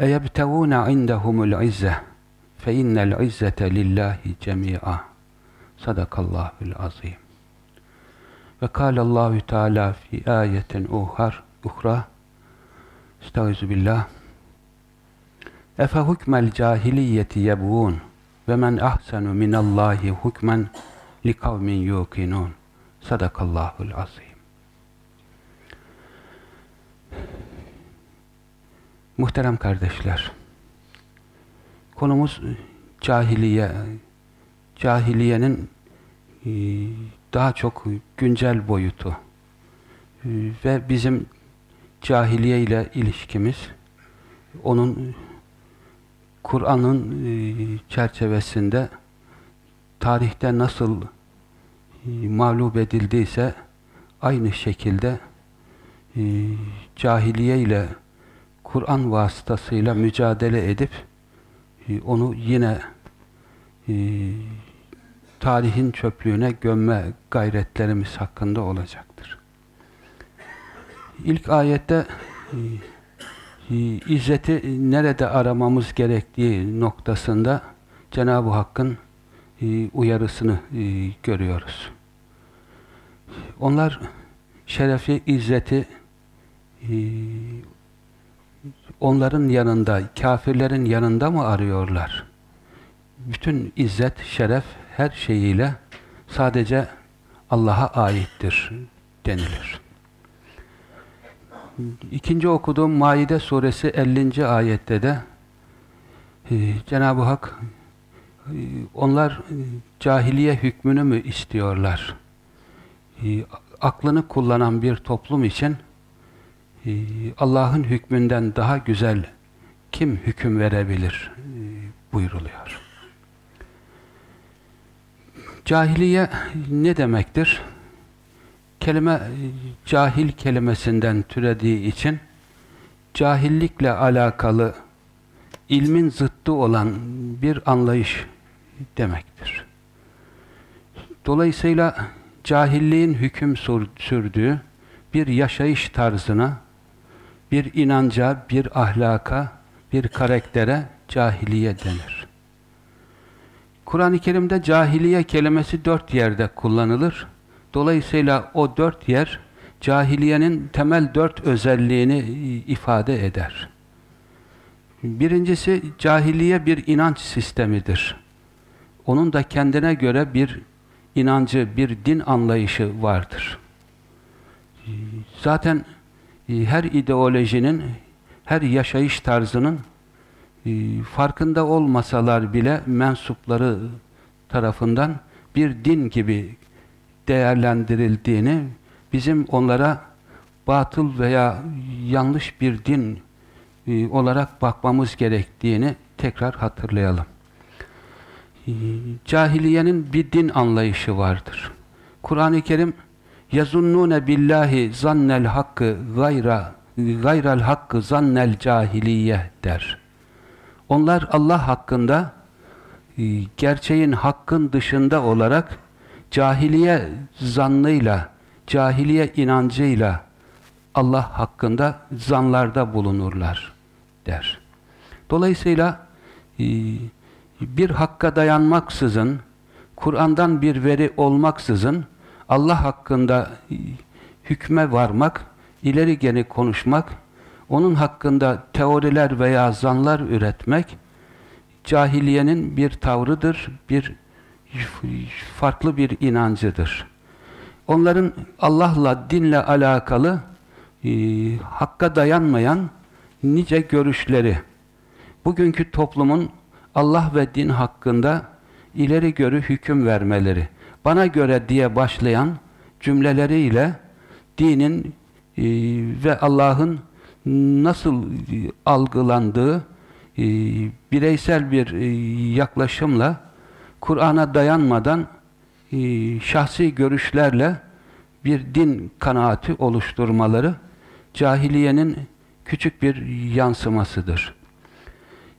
أيبتغون عندهم العزة؟ فإن العزة لله جميعا. صدق الله العظيم. وقال الله تعالى في آية أخرى استعوذ بالله. أفهكم الجاهلية يبغون؟ ومن أحسن من الله حكما لقوم يوقنون. صدق الله العظيم. Muhterem kardeşler, konumuz cahiliye, cahiliyenin e, daha çok güncel boyutu. E, ve bizim cahiliye ile ilişkimiz, onun Kur'an'ın e, çerçevesinde tarihte nasıl mağlup edildiyse aynı şekilde cahiliye ile Kur'an vasıtasıyla mücadele edip onu yine tarihin çöplüğüne gömme gayretlerimiz hakkında olacaktır. İlk ayette e, izzeti nerede aramamız gerektiği noktasında Cenab-ı Hakk'ın e, uyarısını e, görüyoruz. Onlar şerefi, izzeti onların yanında, kafirlerin yanında mı arıyorlar? Bütün izzet, şeref her şeyiyle sadece Allah'a aittir denilir. İkinci okuduğum Maide suresi 50. ayette de e, Cenab-ı Hak e, onlar cahiliye hükmünü mü istiyorlar? E, aklını kullanan bir toplum için Allah'ın hükmünden daha güzel kim hüküm verebilir e, buyruluyor. Cahiliye ne demektir? Kelime cahil kelimesinden türediği için cahillikle alakalı ilmin zıttı olan bir anlayış demektir. Dolayısıyla cahilliğin hüküm sürdüğü bir yaşayış tarzına, bir inanca, bir ahlaka, bir karaktere cahiliye denir. Kur'an-ı Kerim'de cahiliye kelimesi dört yerde kullanılır. Dolayısıyla o dört yer cahiliyenin temel dört özelliğini ifade eder. Birincisi cahiliye bir inanç sistemidir. Onun da kendine göre bir inancı, bir din anlayışı vardır. Zaten her ideolojinin, her yaşayış tarzının ee, farkında olmasalar bile mensupları tarafından bir din gibi değerlendirildiğini, bizim onlara batıl veya yanlış bir din e, olarak bakmamız gerektiğini tekrar hatırlayalım. Ee, cahiliyenin bir din anlayışı vardır. Kur'an-ı Kerim yazunnune billahi zannel hakkı gayra gayral hakkı zannel cahiliye der. Onlar Allah hakkında e, gerçeğin hakkın dışında olarak cahiliye zannıyla, cahiliye inancıyla Allah hakkında zanlarda bulunurlar der. Dolayısıyla e, bir hakka dayanmaksızın, Kur'an'dan bir veri olmaksızın Allah hakkında hükme varmak, ileri geri konuşmak onun hakkında teoriler veya zanlar üretmek cahiliyenin bir tavrıdır, bir farklı bir inancıdır. Onların Allah'la, dinle alakalı e, hakka dayanmayan nice görüşleri, bugünkü toplumun Allah ve din hakkında ileri görü hüküm vermeleri, bana göre diye başlayan cümleleriyle dinin e, ve Allah'ın nasıl e, algılandığı e, bireysel bir yaklaşımla Kur'an'a dayanmadan şahsi görüşlerle bir din kanaati oluşturmaları cahiliyenin küçük bir yansımasıdır.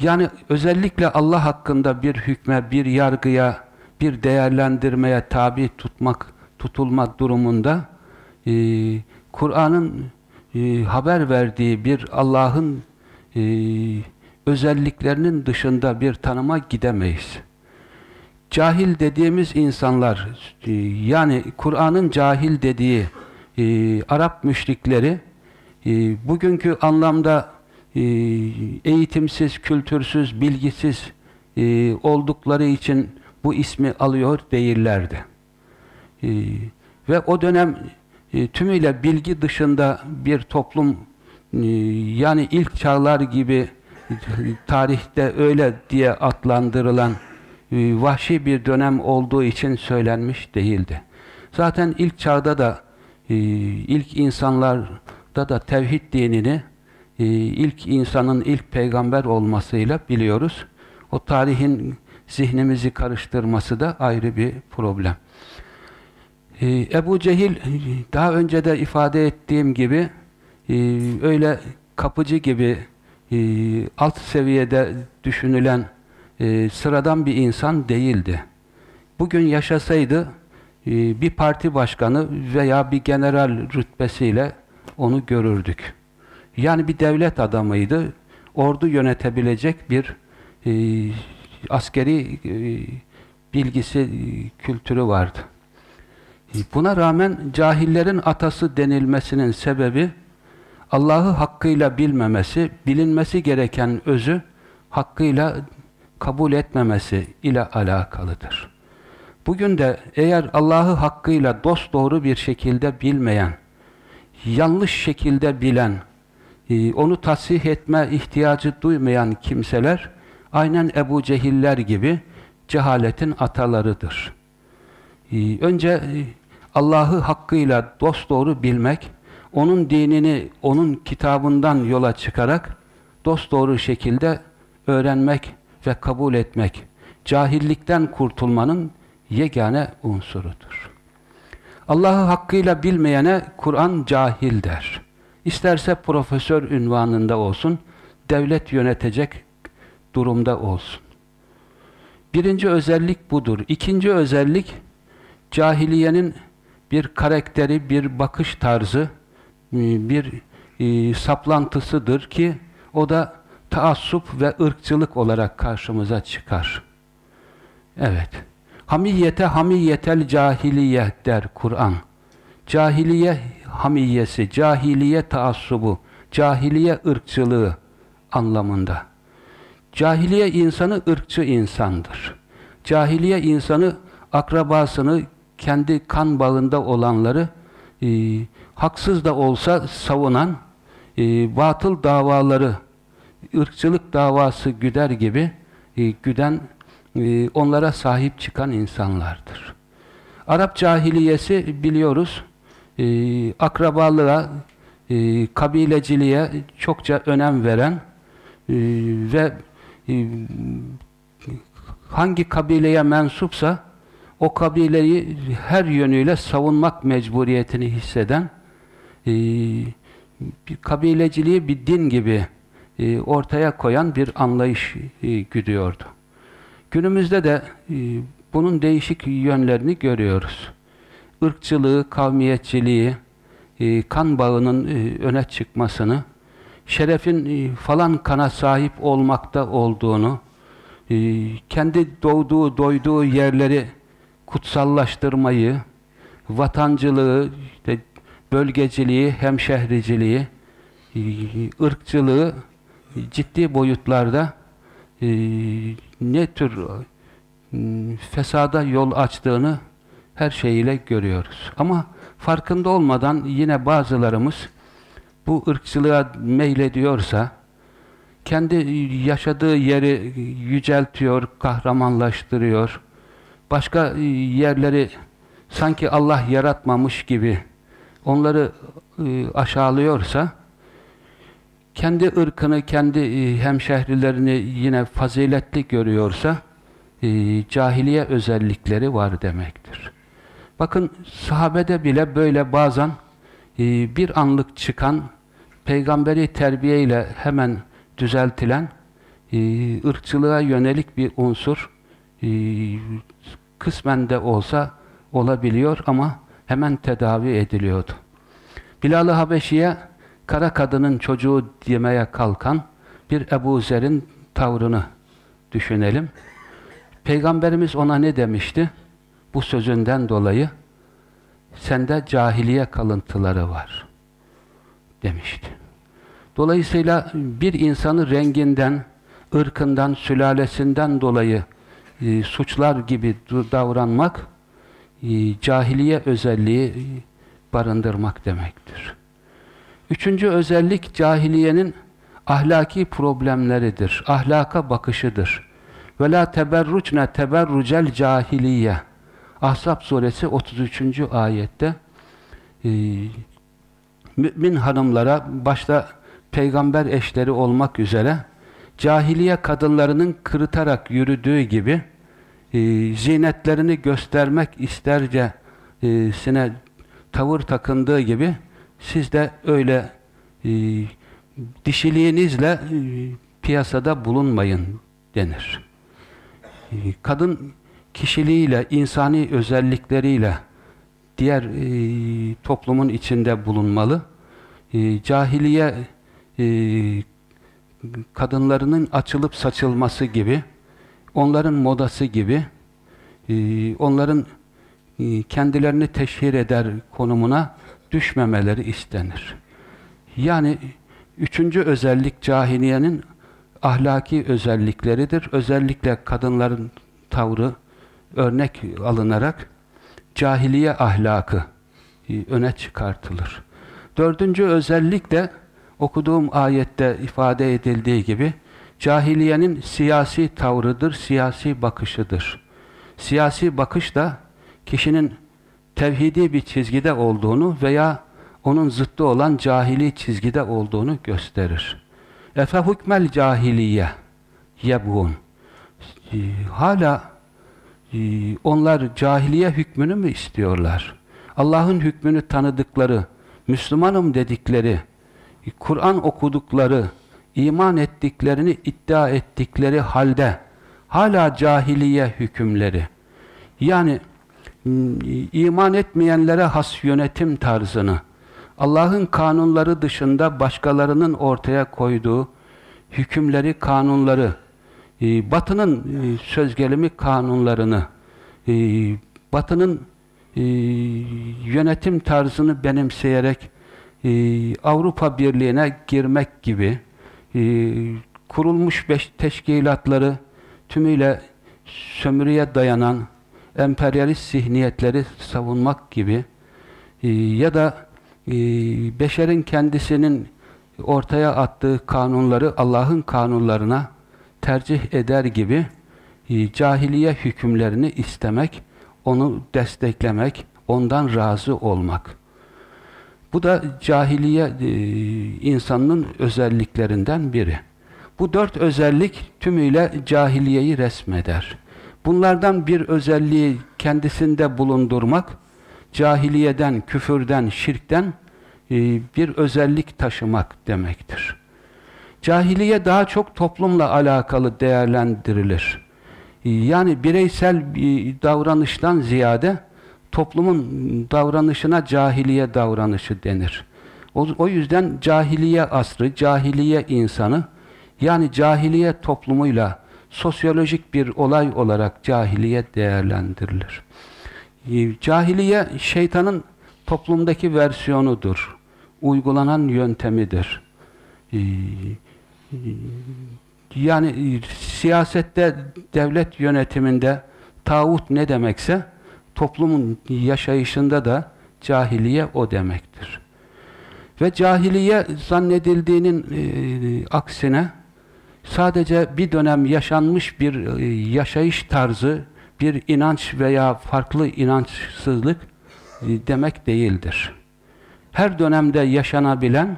Yani özellikle Allah hakkında bir hükme, bir yargıya, bir değerlendirmeye tabi tutmak, tutulma durumunda e, Kur'an'ın e, haber verdiği bir Allah'ın e, özelliklerinin dışında bir tanıma gidemeyiz. Cahil dediğimiz insanlar, e, yani Kur'an'ın cahil dediği e, Arap müşrikleri, e, bugünkü anlamda e, eğitimsiz, kültürsüz, bilgisiz e, oldukları için bu ismi alıyor değillerdi. E, ve o dönem e, tümüyle bilgi dışında bir toplum e, yani ilk çağlar gibi tarihte öyle diye adlandırılan e, vahşi bir dönem olduğu için söylenmiş değildi. Zaten ilk çağda da e, ilk insanlarda da tevhid dinini e, ilk insanın ilk peygamber olmasıyla biliyoruz. O tarihin zihnimizi karıştırması da ayrı bir problem. Ee, Ebu Cehil daha önce de ifade ettiğim gibi e, öyle kapıcı gibi e, alt seviyede düşünülen e, sıradan bir insan değildi. Bugün yaşasaydı bir parti başkanı veya bir general rütbesiyle onu görürdük. Yani bir devlet adamıydı. Ordu yönetebilecek bir askeri e, bilgisi, e, kültürü vardı. E, buna rağmen cahillerin atası denilmesinin sebebi Allah'ı hakkıyla bilmemesi, bilinmesi gereken özü hakkıyla kabul etmemesi ile alakalıdır. Bugün de eğer Allah'ı hakkıyla dosdoğru bir şekilde bilmeyen, yanlış şekilde bilen, onu tasih etme ihtiyacı duymayan kimseler aynen Ebu Cehiller gibi cehaletin atalarıdır. E, önce e, Allah'ı hakkıyla dosdoğru bilmek, onun dinini, onun kitabından yola çıkarak dosdoğru şekilde öğrenmek ve kabul etmek, cahillikten kurtulmanın yegane unsurudur. Allah'ı hakkıyla bilmeyene Kur'an cahil der. İsterse profesör ünvanında olsun, devlet yönetecek durumda olsun. Birinci özellik budur. İkinci özellik, cahiliyenin bir karakteri, bir bakış tarzı, e, bir e, saplantısıdır ki o da taassup ve ırkçılık olarak karşımıza çıkar. Evet. Hamiyete hamiyetel cahiliye der Kur'an. Cahiliye hamiyesi, cahiliye taassubu, cahiliye ırkçılığı anlamında. Cahiliye insanı ırkçı insandır. Cahiliye insanı akrabasını, kendi kan bağında olanları e, haksız da olsa savunan, e, batıl davaları, ırkçılık davası güder gibi e, güden, e, onlara sahip çıkan insanlardır. Arap cahiliyesi biliyoruz, e, akrabalığa, e, kabileciliğe çokça önem veren e, ve hangi kabileye mensupsa o kabileyi her yönüyle savunmak mecburiyetini hisseden e, bir kabileciliği bir din gibi e, ortaya koyan bir anlayış güdüyordu. Günümüzde de bunun değişik yönlerini görüyoruz ırkçılığı, kavmiyetçiliği, kan bağının öne çıkmasını, şerefin e, falan kana sahip olmakta olduğunu, kendi doğduğu, doyduğu yerleri kutsallaştırmayı, vatancılığı, bölgeciliği, hemşehriciliği, ırkçılığı ciddi boyutlarda ne tür fesada yol açtığını her şeyiyle görüyoruz. Ama farkında olmadan yine bazılarımız bu ırkçılığa meylediyorsa kendi yaşadığı yeri yüceltiyor, kahramanlaştırıyor. Başka yerleri sanki Allah yaratmamış gibi onları ıı, aşağılıyorsa kendi ırkını, kendi ıı, hemşehrilerini yine faziletli görüyorsa ıı, cahiliye özellikleri var demektir. Bakın sahabede bile böyle bazen bir anlık çıkan peygamberi terbiye ile hemen düzeltilen ırkçılığa yönelik bir unsur kısmen de olsa olabiliyor ama hemen tedavi ediliyordu. Bilal-ı Habeşi'ye kara kadının çocuğu demeye kalkan bir Ebu Zer'in tavrını düşünelim. Peygamberimiz ona ne demişti? Bu sözünden dolayı sende cahiliye kalıntıları var demişti. Dolayısıyla bir insanı renginden, ırkından, sülalesinden dolayı e, suçlar gibi davranmak e, cahiliye özelliği barındırmak demektir. Üçüncü özellik cahiliyenin ahlaki problemleridir. Ahlaka bakışıdır. Ve la teberrucne teberrucel cahiliye. Ahzab suresi 33. ayette e, mümin hanımlara başta peygamber eşleri olmak üzere cahiliye kadınlarının kırıtarak yürüdüğü gibi e, zinetlerini göstermek istercesine tavır takındığı gibi siz de öyle e, dişiliğinizle e, piyasada bulunmayın denir. E, kadın kişiliğiyle, insani özellikleriyle diğer e, toplumun içinde bulunmalı. E, cahiliye e, kadınlarının açılıp saçılması gibi, onların modası gibi, e, onların e, kendilerini teşhir eder konumuna düşmemeleri istenir. Yani üçüncü özellik cahiliyenin ahlaki özellikleridir. Özellikle kadınların tavrı örnek alınarak cahiliye ahlakı e, öne çıkartılır. Dördüncü özellik de okuduğum ayette ifade edildiği gibi cahiliyenin siyasi tavrıdır, siyasi bakışıdır. Siyasi bakış da kişinin tevhidi bir çizgide olduğunu veya onun zıttı olan cahili çizgide olduğunu gösterir. Efe hukmel cahiliye yebun. Ee, hala e, onlar cahiliye hükmünü mü istiyorlar? Allah'ın hükmünü tanıdıkları, Müslümanım dedikleri, Kur'an okudukları, iman ettiklerini iddia ettikleri halde hala cahiliye hükümleri yani iman etmeyenlere has yönetim tarzını Allah'ın kanunları dışında başkalarının ortaya koyduğu hükümleri, kanunları e, Batı'nın e, söz gelimi kanunlarını e, Batı'nın yönetim tarzını benimseyerek Avrupa Birliği'ne girmek gibi kurulmuş beş teşkilatları tümüyle sömürüye dayanan emperyalist zihniyetleri savunmak gibi e, ya da e, beşerin kendisinin ortaya attığı kanunları Allah'ın kanunlarına tercih eder gibi e, cahiliye hükümlerini istemek, onu desteklemek, ondan razı olmak. Bu da cahiliye e, insanının özelliklerinden biri. Bu dört özellik tümüyle cahiliyeyi resmeder. Bunlardan bir özelliği kendisinde bulundurmak, cahiliyeden, küfürden, şirkten e, bir özellik taşımak demektir. Cahiliye daha çok toplumla alakalı değerlendirilir. Yani bireysel bir davranıştan ziyade toplumun davranışına cahiliye davranışı denir. O, o yüzden cahiliye asrı, cahiliye insanı yani cahiliye toplumuyla sosyolojik bir olay olarak cahiliye değerlendirilir. Ee, cahiliye şeytanın toplumdaki versiyonudur. Uygulanan yöntemidir. Yani e, siyasette, devlet yönetiminde tağut ne demekse toplumun yaşayışında da cahiliye o demektir. Ve cahiliye zannedildiğinin e, aksine sadece bir dönem yaşanmış bir e, yaşayış tarzı, bir inanç veya farklı inançsızlık e, demek değildir. Her dönemde yaşanabilen,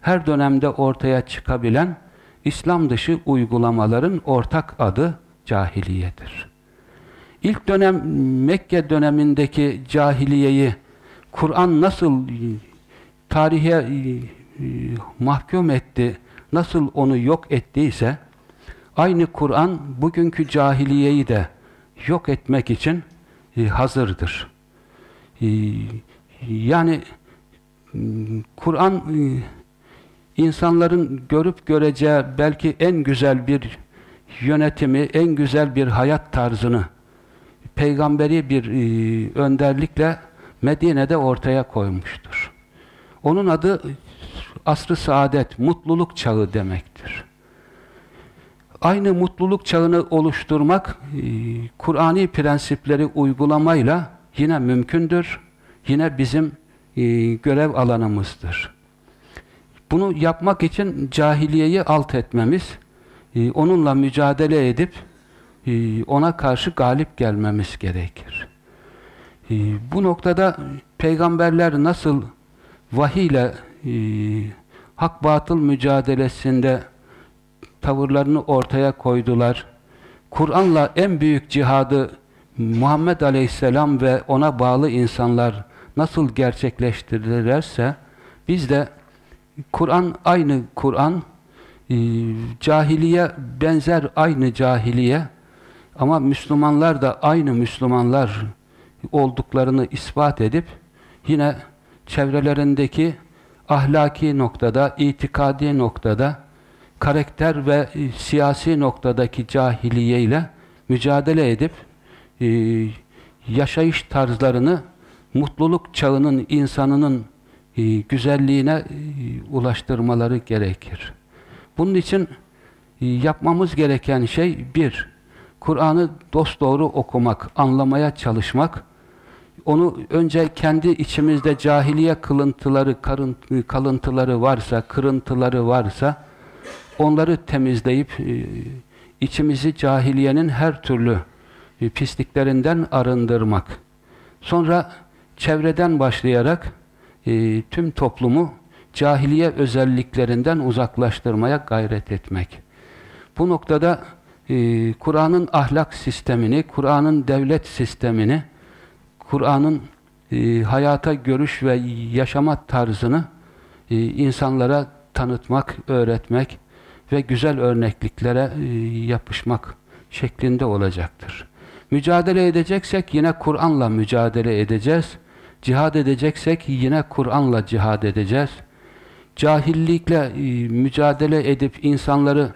her dönemde ortaya çıkabilen İslam dışı uygulamaların ortak adı cahiliyedir. İlk dönem Mekke dönemindeki cahiliyeyi Kur'an nasıl tarihe e, mahkum etti, nasıl onu yok ettiyse aynı Kur'an bugünkü cahiliyeyi de yok etmek için e, hazırdır. E, yani Kur'an insanların görüp göreceği belki en güzel bir yönetimi, en güzel bir hayat tarzını peygamberi bir e, önderlikle Medine'de ortaya koymuştur. Onun adı asrı saadet, mutluluk çağı demektir. Aynı mutluluk çağını oluşturmak e, Kur'ani prensipleri uygulamayla yine mümkündür. Yine bizim e, görev alanımızdır. Bunu yapmak için cahiliyeyi alt etmemiz, e, onunla mücadele edip e, ona karşı galip gelmemiz gerekir. E, bu noktada peygamberler nasıl vahiyle e, hak batıl mücadelesinde tavırlarını ortaya koydular. Kur'an'la en büyük cihadı Muhammed Aleyhisselam ve ona bağlı insanlar nasıl gerçekleştirdilerse biz de Kur'an aynı Kur'an. E, cahiliye benzer aynı cahiliye. Ama Müslümanlar da aynı Müslümanlar olduklarını ispat edip yine çevrelerindeki ahlaki noktada, itikadi noktada, karakter ve e, siyasi noktadaki cahiliye mücadele edip e, yaşayış tarzlarını mutluluk çağının insanının güzelliğine e, ulaştırmaları gerekir. Bunun için e, yapmamız gereken şey bir, Kur'an'ı dosdoğru okumak, anlamaya çalışmak, onu önce kendi içimizde cahiliye kılıntıları, kalıntıları varsa, kırıntıları varsa, onları temizleyip e, içimizi cahiliyenin her türlü e, pisliklerinden arındırmak. Sonra çevreden başlayarak e, tüm toplumu cahiliye özelliklerinden uzaklaştırmaya gayret etmek. Bu noktada e, Kur'an'ın ahlak sistemini, Kur'an'ın devlet sistemini, Kur'an'ın e, hayata görüş ve yaşama tarzını insanlara tanıtmak, öğretmek ve güzel örnekliklere yapışmak şeklinde olacaktır. Mücadele edeceksek yine Kur'an'la mücadele edeceğiz. Cihad edeceksek yine Kur'an'la cihad edeceğiz. Cahillikle e, mücadele edip insanları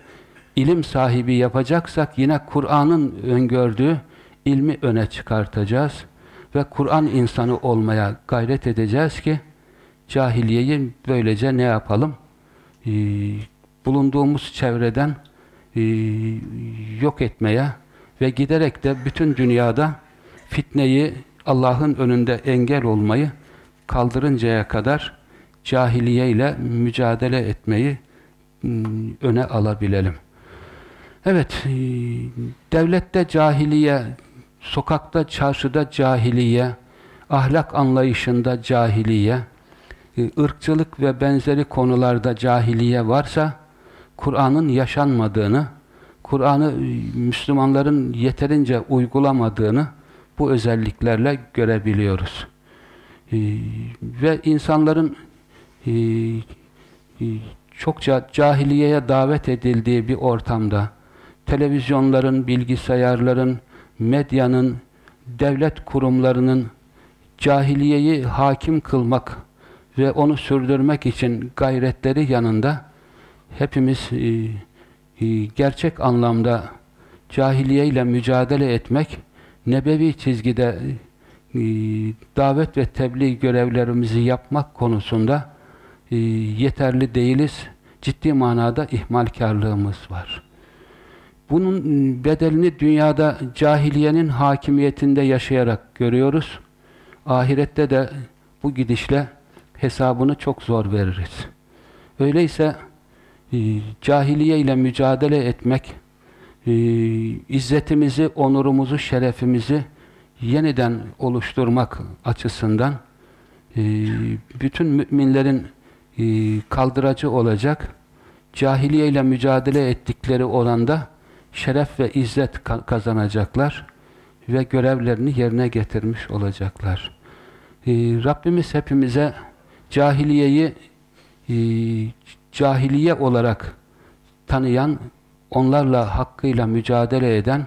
ilim sahibi yapacaksak yine Kur'an'ın öngördüğü ilmi öne çıkartacağız ve Kur'an insanı olmaya gayret edeceğiz ki cahiliyeyi böylece ne yapalım? Ee, bulunduğumuz çevreden e, yok etmeye ve giderek de bütün dünyada fitneyi Allah'ın önünde engel olmayı kaldırıncaya kadar cahiliye ile mücadele etmeyi öne alabilelim. Evet, e, devlette cahiliye, sokakta, çarşıda cahiliye, ahlak anlayışında cahiliye, e, ırkçılık ve benzeri konularda cahiliye varsa, Kur'an'ın yaşanmadığını, Kur'an'ı Müslümanların yeterince uygulamadığını bu özelliklerle görebiliyoruz. Ve insanların çokça cahiliyeye davet edildiği bir ortamda, televizyonların, bilgisayarların, medyanın, devlet kurumlarının cahiliyeyi hakim kılmak ve onu sürdürmek için gayretleri yanında hepimiz e, e, gerçek anlamda cahiliye mücadele etmek, nebevi çizgide e, davet ve tebliğ görevlerimizi yapmak konusunda e, yeterli değiliz. Ciddi manada ihmalkarlığımız var. Bunun bedelini dünyada cahiliyenin hakimiyetinde yaşayarak görüyoruz. Ahirette de bu gidişle hesabını çok zor veririz. Öyleyse e, cahiliye ile mücadele etmek, e, izzetimizi, onurumuzu, şerefimizi yeniden oluşturmak açısından e, bütün müminlerin kaldıracı olacak, cahiliye ile mücadele ettikleri oranda şeref ve izzet kazanacaklar ve görevlerini yerine getirmiş olacaklar. Rabbimiz hepimize cahiliyeyi cahiliye olarak tanıyan, onlarla hakkıyla mücadele eden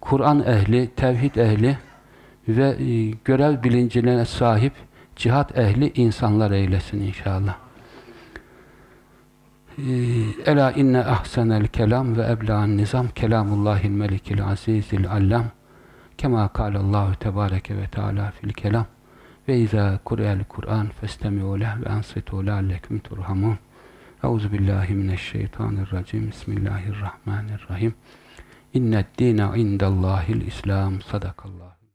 Kur'an ehli, tevhid ehli ve e, görev bilincine sahip cihat ehli insanlar eylesin inşallah. E, Ela inne ahsenel kelam ve ebla'n nizam kelamullahil melikil azizil allam kema kâlallahu tebâreke ve teâlâ fil kelam ve izâ kur'el Kur'an festemi'u leh ve ansitu leallekum turhamun Euzu billahi mineşşeytanirracim. Bismillahirrahmanirrahim. İnned dîne indallâhil İslam. Sadakallah.